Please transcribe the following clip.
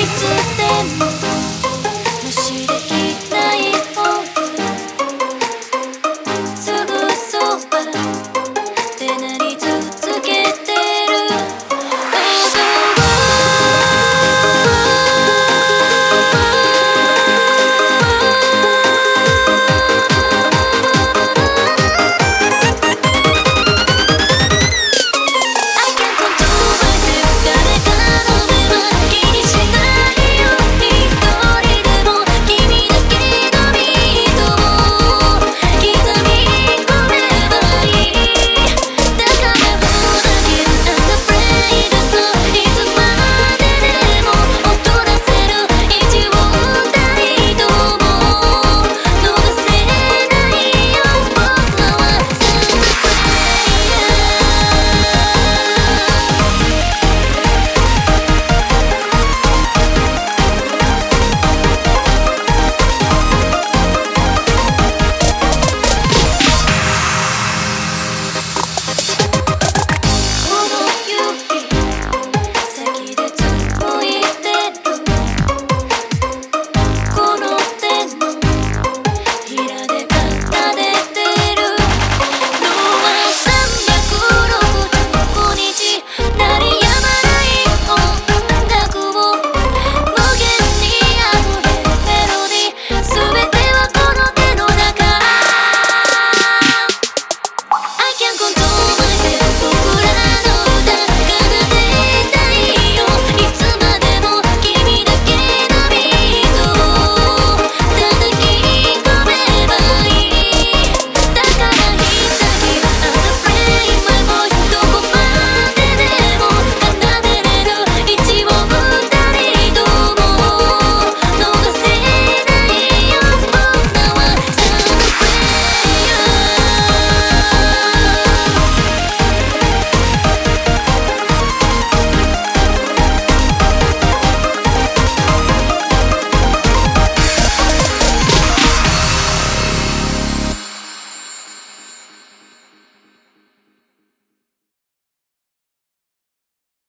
Jesus.